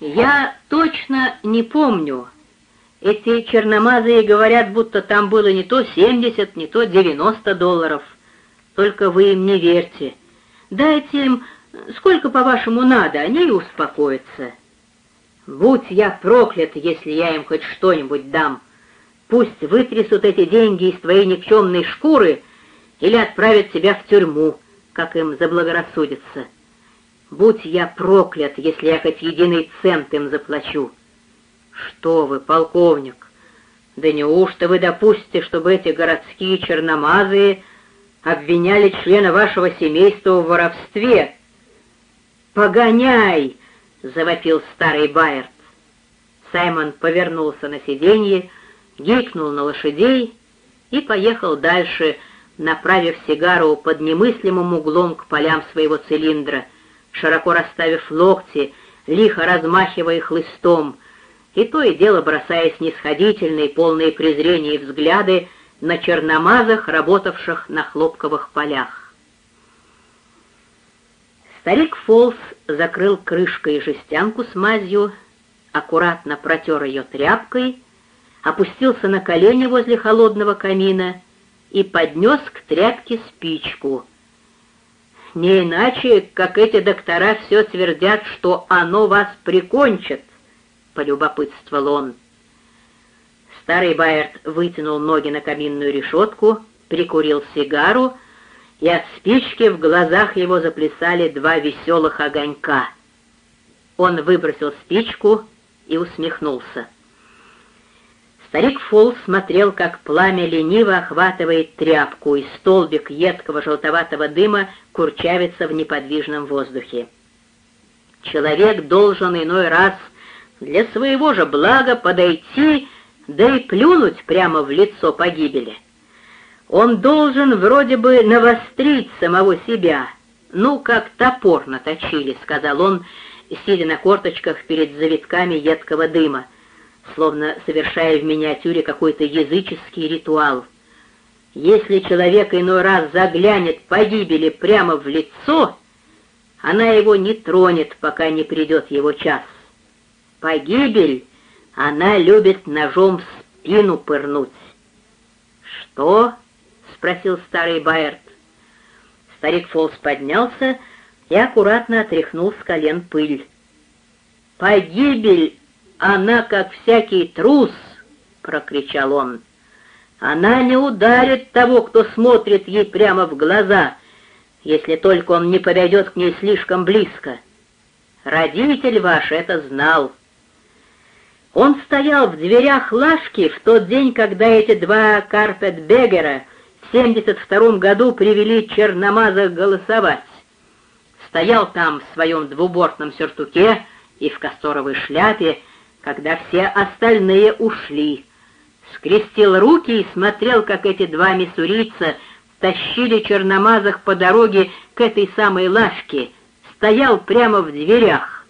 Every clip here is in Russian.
Я точно не помню. Эти черномазые говорят, будто там было не то 70, не то 90 долларов. Только вы им не верьте. Дайте им сколько, по-вашему, надо, они и успокоятся. Будь я проклят, если я им хоть что-нибудь дам. Пусть вытрясут эти деньги из твоей никчемной шкуры или отправят тебя в тюрьму, как им заблагорассудится. Будь я проклят, если я хоть единый цент им заплачу. Что вы, полковник, да неужто вы допустите, чтобы эти городские черномазые обвиняли члена вашего семейства в воровстве? «Погоняй!» — завопил старый Байерт. Саймон повернулся на сиденье, гикнул на лошадей и поехал дальше, направив сигару под немыслимым углом к полям своего цилиндра, широко расставив локти, лихо размахивая хлыстом, и то и дело бросая снисходительные, полные презрения взгляды на черномазах, работавших на хлопковых полях. Старик Фолс закрыл крышкой жестянку с мазью, аккуратно протер ее тряпкой, опустился на колени возле холодного камина и поднес к тряпке спичку. Не иначе, как эти доктора все твердят, что оно вас прикончит, — полюбопытствовал он. Старый Байерт вытянул ноги на каминную решетку, прикурил сигару, и от спички в глазах его заплясали два веселых огонька. Он выбросил спичку и усмехнулся. Старик Фолл смотрел, как пламя лениво охватывает тряпку, и столбик едкого желтоватого дыма курчавится в неподвижном воздухе. Человек должен иной раз для своего же блага подойти, да и плюнуть прямо в лицо погибели. Он должен вроде бы навострить самого себя, ну, как топор наточили, — сказал он, сидя на корточках перед завитками едкого дыма словно совершая в миниатюре какой-то языческий ритуал. Если человек иной раз заглянет погибели прямо в лицо, она его не тронет, пока не придет его час. Погибель она любит ножом в спину пырнуть. «Что?» — спросил старый Байерт. Старик Фолс поднялся и аккуратно отряхнул с колен пыль. «Погибель она, как всякий трус, — прокричал он, — она не ударит того, кто смотрит ей прямо в глаза, если только он не подойдет к ней слишком близко. Родитель ваш это знал. Он стоял в дверях Лашки в тот день, когда эти два карпет-бегера в 72 году привели черномаза голосовать. Стоял там в своем двубортном сюртуке и в касторовой шляпе, когда все остальные ушли. Скрестил руки и смотрел, как эти два миссурийца тащили черномазых по дороге к этой самой лавке, стоял прямо в дверях.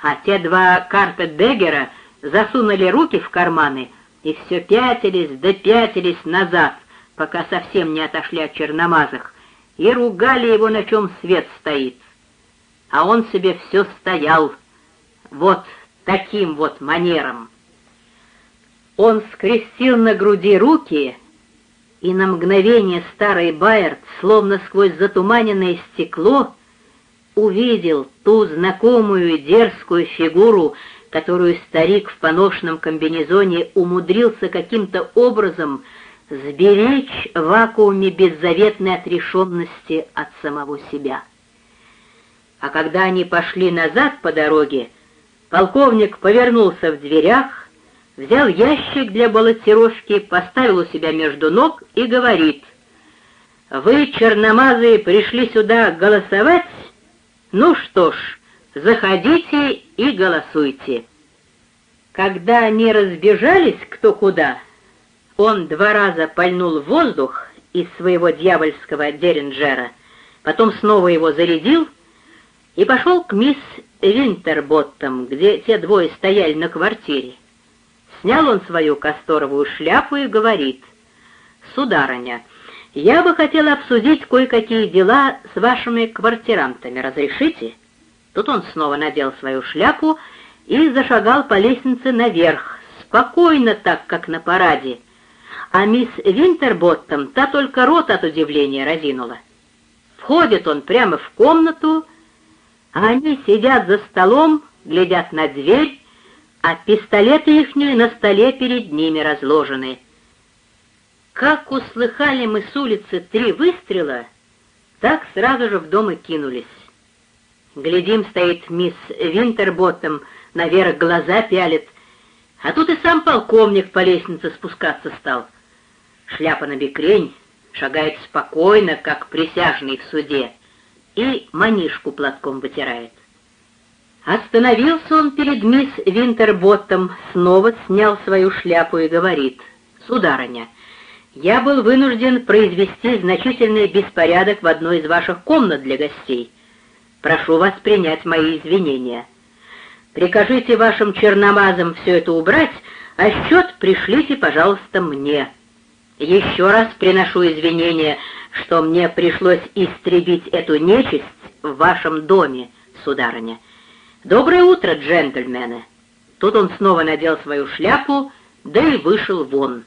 А те два карпет-бегера засунули руки в карманы и все пятились да пятились назад, пока совсем не отошли от черномазых, и ругали его, на чем свет стоит. А он себе все стоял. Вот таким вот манером. Он скрестил на груди руки, и на мгновение старый Байерт, словно сквозь затуманенное стекло, увидел ту знакомую дерзкую фигуру, которую старик в поношенном комбинезоне умудрился каким-то образом сберечь в вакууме беззаветной отрешенности от самого себя. А когда они пошли назад по дороге, Полковник повернулся в дверях, взял ящик для баллотировки, поставил у себя между ног и говорит, «Вы, черномазые, пришли сюда голосовать? Ну что ж, заходите и голосуйте». Когда они разбежались кто куда, он два раза пальнул воздух из своего дьявольского деринджера, потом снова его зарядил и пошел к мисс Винтерботтом, где те двое стояли на квартире. Снял он свою касторовую шляпу и говорит, «Сударыня, я бы хотел обсудить кое-какие дела с вашими квартирантами. Разрешите?» Тут он снова надел свою шляпу и зашагал по лестнице наверх, спокойно так, как на параде, а мисс Винтерботтом та только рот от удивления разинула. Входит он прямо в комнату, а они сидят за столом, глядят на дверь, а пистолеты ихние на столе перед ними разложены. Как услыхали мы с улицы три выстрела, так сразу же в дом и кинулись. Глядим, стоит мисс Винтерботтом, наверх глаза пялит, а тут и сам полковник по лестнице спускаться стал. Шляпа на бекрень, шагает спокойно, как присяжный в суде, и манишку платком вытирает. Остановился он перед мисс Винтерботтом, снова снял свою шляпу и говорит, «Сударыня, я был вынужден произвести значительный беспорядок в одной из ваших комнат для гостей. Прошу вас принять мои извинения. Прикажите вашим черномазам все это убрать, а счет пришлите, пожалуйста, мне». Еще раз приношу извинения, что мне пришлось истребить эту нечисть в вашем доме, сударыня. Доброе утро, джентльмены!» Тут он снова надел свою шляпу, да и вышел вон.